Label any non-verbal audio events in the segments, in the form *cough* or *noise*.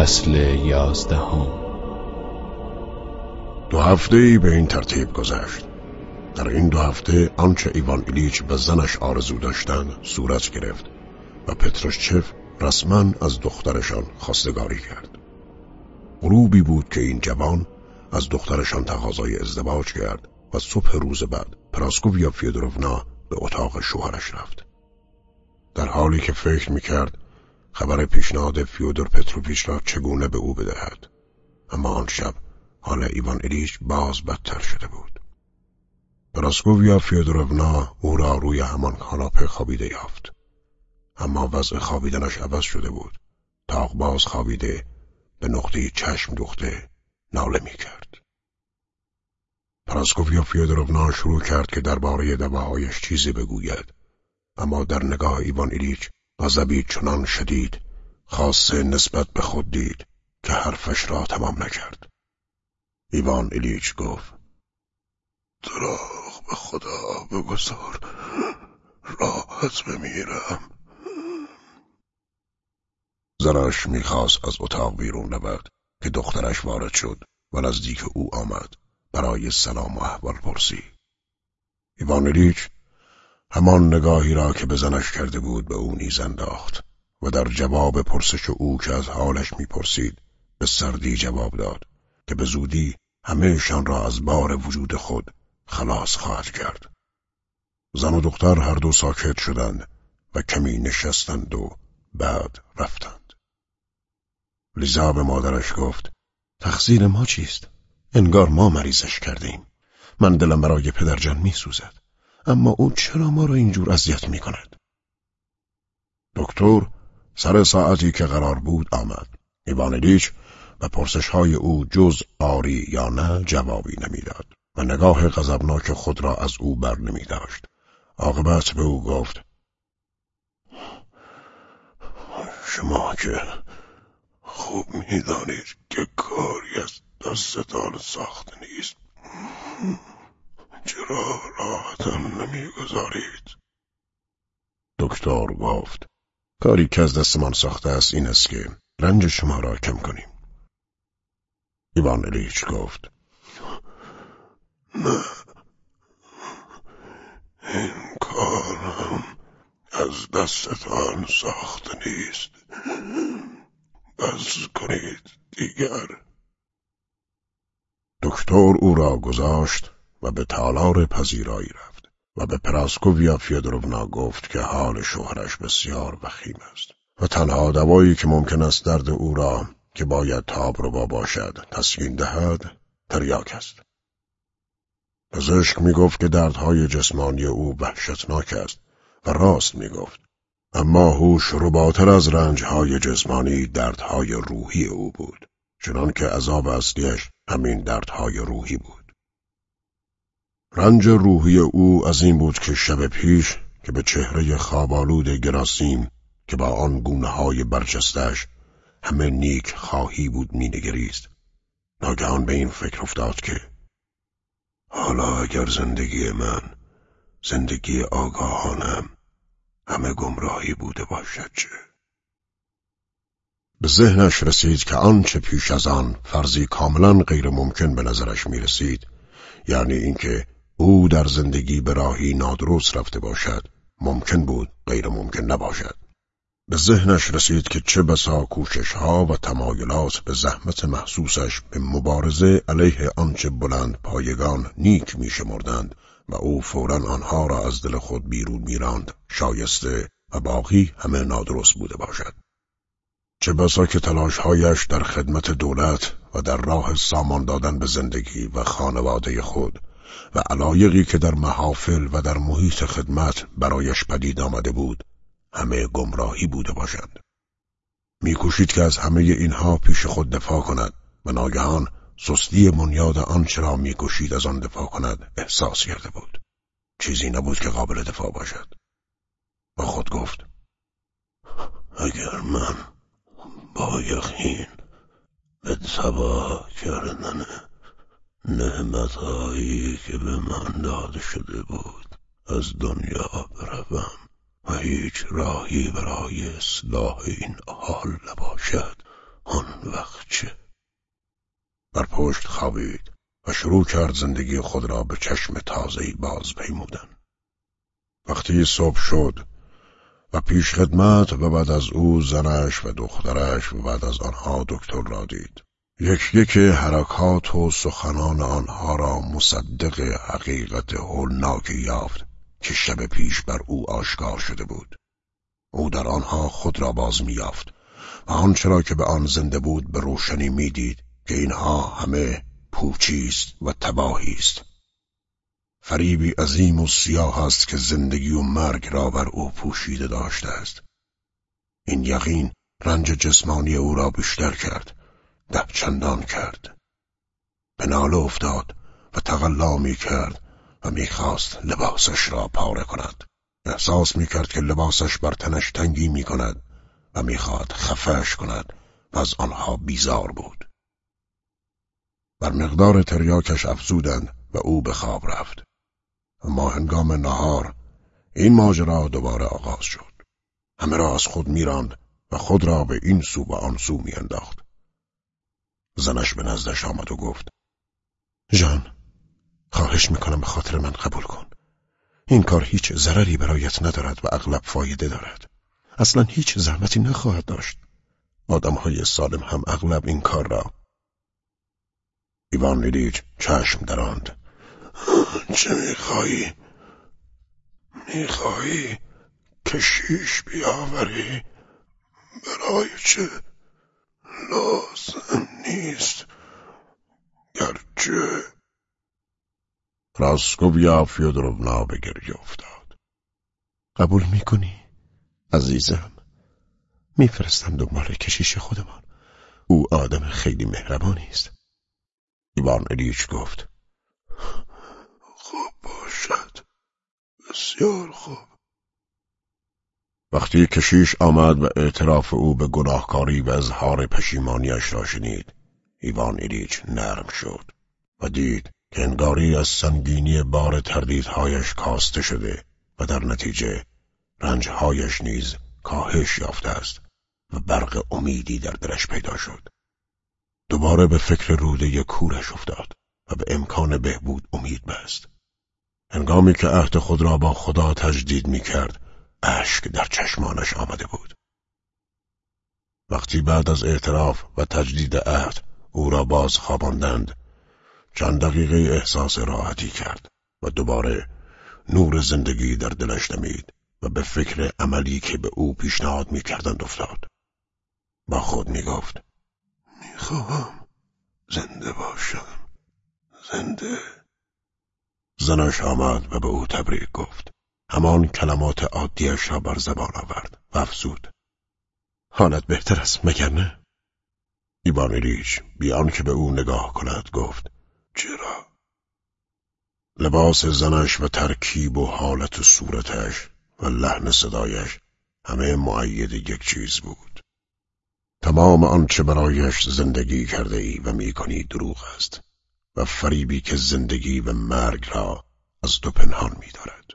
فصل یازدهم. دو هفته ای به این ترتیب گذشت. در این دو هفته آنچه ایوان ایلیچ و زنش آرزو داشتند صورت گرفت و پتروشچف رسما از دخترشان خواستگاری کرد. غروبی بود که این جوان از دخترشان تقاضای ازدواج کرد و صبح روز بعد پراسکوویا فیودروونا به اتاق شوهرش رفت. در حالی که فکر می‌کرد خبر پیشنهاد فیودور پتروویچ را چگونه به او بدهد؟ اما آن شب حال ایوان الیچ باز بدتر شده بود. پراسکوویا فیودورونا او را روی همان کاناپه خوابیده یافت. اما وضع خوابیدنش عوض شده بود. تاق باز خوابیده به نقطه چشم دوخته ناله می کرد. پراسکوفیا فیودروونا شروع کرد که درباره دواهایش چیزی بگوید. اما در نگاه ایوان ایلیچ غضبی چنان شدید خاصه نسبت به خود دید که حرفش را تمام نکرد. ایوان ایلیچ گفت دراغ به خدا بگذار راحت بمیرم. زنش می‌خواست از اتاق بیرون رود که دخترش وارد شد و نزدیک او آمد برای سلام و احوال پرسی ایوانلیچ همان نگاهی را که به زنش کرده بود به او نیز انداخت و در جواب پرسش او که از حالش می‌پرسید به سردی جواب داد که به زودی همهشان را از بار وجود خود خلاص خواهد کرد زن و دختر هر دو ساکت شدند و کمی نشستند و بعد رفتند لیزا به مادرش گفت تقصیر ما چیست؟ انگار ما مریضش کرده ایم. من دلم برای پدرجان می سوزد. اما او چرا ما را اینجور اذیت می کند؟ دکتر سر ساعتی که قرار بود آمد. ایوانلیچ و پرسش های او جز آری یا نه جوابی نمی‌داد و نگاه غضبناک خود را از او بر نمی داشت. عاقبت به او گفت شما که خوب می‌دانید که کاری از دستتان ساخت نیست چرا راحتم نمی‌گذارید. دکتر گفت کاری که از دستمان ساخته است این است که رنج شما را کم کنیم. ایوان الیچ گفت نه این کارم از دستتان ساخته نیست. بس کنید دیگر. دکتر او را گذاشت و به تالار پذیرایی رفت و به پراسکوویا فیودروونا گفت که حال شوهرش بسیار وخیم است و تنها دوایی که ممکن است درد او را که باید تابروا باشد تسکین دهد تریاک است. پزشک می گفت که دردهای جسمانی او وحشتناک است و راست می گفت اما هوش رباتر از رنجهای جسمانی دردهای روحی او بود چنان که عذاب اصلیش همین دردهای روحی بود. رنج روحی او از این بود که شب پیش که به چهره خوابالود گراسیم که با آن گونه های برجستش همه نیک خواهی بود مینگریست. ناگهان به این فکر افتاد که حالا اگر زندگی من زندگی آگاهانم همه گمراهی بوده باشد چه؟ به ذهنش رسید که آنچه پیش از آن فرضی کاملا غیر ممکن به نظرش می رسید یعنی اینکه او در زندگی به راهی نادرست رفته باشد. ممکن بود غیر ممکن نباشد. به ذهنش رسید که چه بسا کوشش ها و تمایلات به زحمت محسوسش به مبارزه علیه آنچه بلند پایگان نیک می شمردند و او فورا آنها را از دل خود بیرون میراند. شایسته و باقی همه نادرست بوده باشد. چه بسا که تلاشهایش در خدمت دولت و در راه سامان دادن به زندگی و خانواده خود و علایقی که در محافل و در محیط خدمت برایش پدید آمده بود همه گمراهی بوده باشند. میکوشید که از همه اینها پیش خود دفاع کند و ناگهان سستی منیاد آنچه را می‌کشید از آن دفاع کند احساس کرده بود. چیزی نبود که قابل دفاع باشد. با خود گفت اگر من با یقین به تباه کردن نعمتهایی که به من داده شده بود از دنیا بروم و هیچ راهی برای اصلاح این حال نباشد آن وقت چه؟ بر پشت خوابید و شروع کرد زندگی خود را به چشم تازهی باز پیمودن. وقتی صبح شد و پیش خدمت و بعد از او زنش و دخترش و بعد از آنها دکتر را دید. یک یک حرکات و سخنان آنها را مصدق حقیقت هولناکی یافت که شب پیش بر او آشکار شده بود. او در آنها خود را باز میافت و آنچه را که به آن زنده بود به روشنی می‌دید که اینها همه پوچی است و تباهی است. فریبی عظیم و سیاه است که زندگی و مرگ را بر او پوشیده داشته است. این یقین رنج جسمانی او را بیشتر کرد. ده چندان کرد. به ناله افتاد و تقلا می کرد و می‌خواست لباسش را پاره کند. احساس می‌کرد که لباسش بر تنش تنگی می‌کند و می‌خواد خفش کند و از آنها بیزار بود. بر مقدار تریاکش افزودند و او به خواب رفت. اما هنگام نهار این ماجرا دوباره آغاز شد. همه را از خود میراند و خود را به این سو و آن سو میانداخت. زنش به نزدش آمد و گفت جان خواهش می‌کنم به خاطر من قبول کن. این کار هیچ ضرری برایت ندارد و اغلب فایده دارد. اصلا هیچ زحمتی نخواهد داشت. آدمهای سالم هم اغلب این کار را ایوان لیلیچ چشم دراند. *gasps* چه می‌خواهی؟ می‌خواهی کشیش بیاوری؟ برای چه؟ لازم گرچه راسکوبیا فیودروونا به گریه افتاد. قبول می‌کنی؟ عزیزم میفرستم دنبال کشیش خودمان. او آدم خیلی مهربانی است. ایوان الیچ گفت خوب باشد. بسیار خوب. وقتی کشیش آمد و اعتراف او به گناهکاری و اظهار پشیمانیش را شنید ایوان ایلیچ نرم شد و دید که انگاری از سنگینی بار تردیدهایش کاسته شده و در نتیجه رنجهایش نیز کاهش یافته است و برق امیدی در دلش پیدا شد. دوباره به فکر روده کورش افتاد و به امکان بهبود امید بست. هنگامی که عهد خود را با خدا تجدید می کرد اشک در چشمانش آمده بود. وقتی بعد از اعتراف و تجدید عهد او را باز خواباندند. چند دقیقه احساس راحتی کرد و دوباره نور زندگی در دلش نمید و به فکر عملی که به او پیشنهاد می‌کردند افتاد. با خود می‌گفت می‌خواهم زنده باشم. زنده. زنش آمد و به او تبریک گفت. همان کلمات عادیش را بر زبان آورد و افزود. حالت بهتر است مگر نه؟ ایوان ریچ بیان که به او نگاه کند گفت چرا؟ لباس زنش و ترکیب و حالت و صورتش و لحن صدایش همه معید یک چیز بود. تمام آنچه برایش زندگی کرده ای و می‌کنی دروغ است و فریبی که زندگی و مرگ را از تو پنهان میدارد.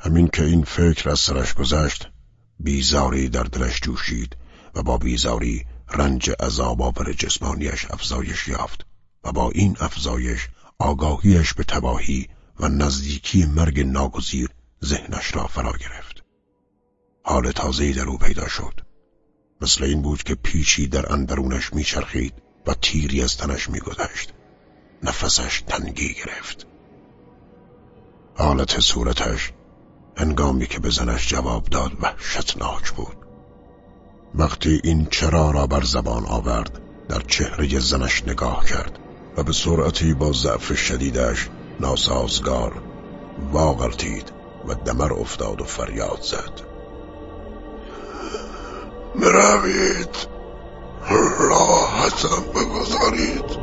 همین که این فکر از سرش گذشت بیزاری در دلش جوشید و با بیزاری رنج عذاب آور جسمانیش افزایش یافت و با این افزایش آگاهیش به تباهی و نزدیکی مرگ ناگزیر ذهنش را فرا گرفت. حال تازه‌ای در او پیدا شد. مثل این بود که پیچی در اندرونش میچرخید و تیری از تنش میگذشت. نفسش تنگی گرفت. حالت صورتش هنگامی که به زنش جواب داد وحشتناک بود. وقتی این چرا را بر زبان آورد در چهره زنش نگاه کرد و به سرعتی با ضعف شدیدش ناسازگار واغلتید و دمر افتاد و فریاد زد. بروید. راحتم بگذارید.